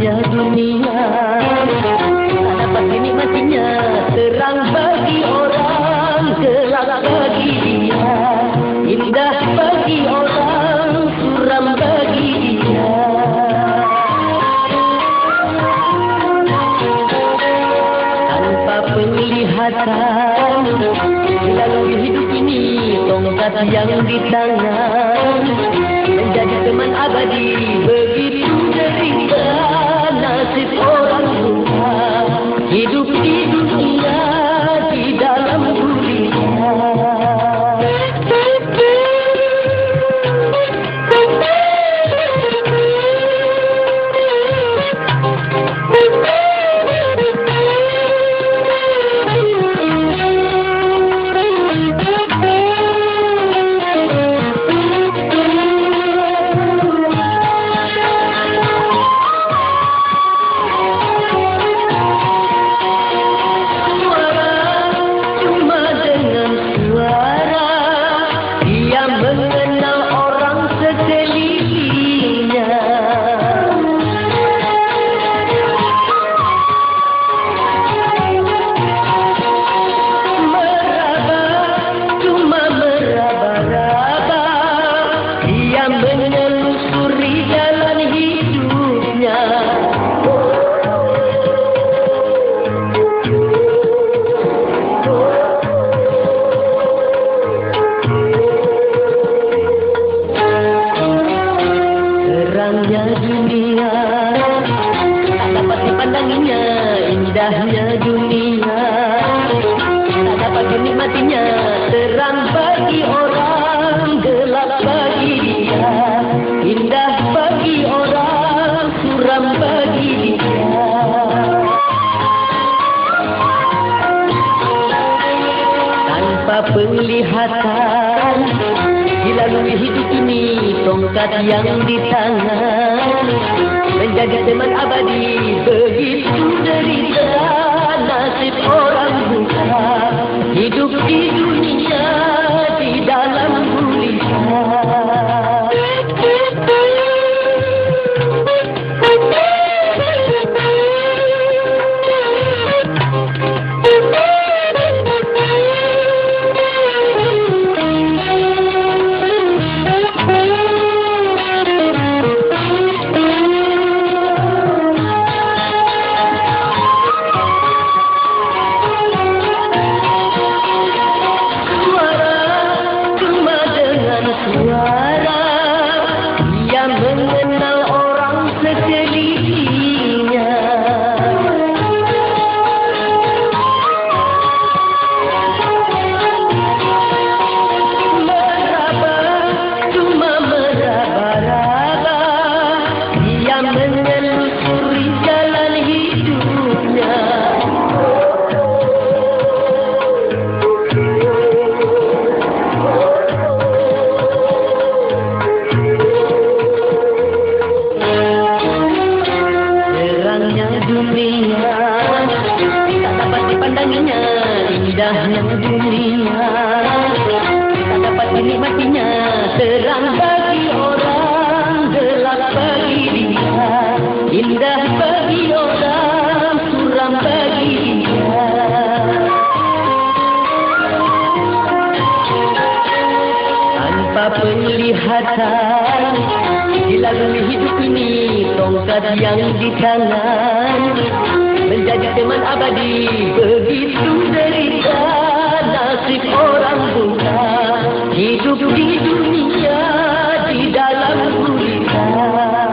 Indahnya dunia. Tak dapat dinikmatinya Terang bagi orang Gelap bagi dia. Indah bagi orang Suram bagi dia. Tanpa penglihatan Melalui hidup ini Tongkat yang di tangan Menjadi teman abadi dunia. Tak dapat dipandanginya Indahnya dunia. Tak dapat dinikmatinya Terang bagi orang Gelap bagi dia. Indah bagi orang Suram bagi dia. Tanpa penglihatan hidup ini tongkat yang di tangan Menjadi teman abadi begitu derita dunia. Tak dapat dinikmatinya. Terang bagi orang Gelap bagi dia Indah bagi orang Suram bagi dia tanpa penglihatan Dilalui hidup ini tongkat yang di tangan. Menjadi teman abadi nasib orang bunga Hidup di dunia di dalam gulita.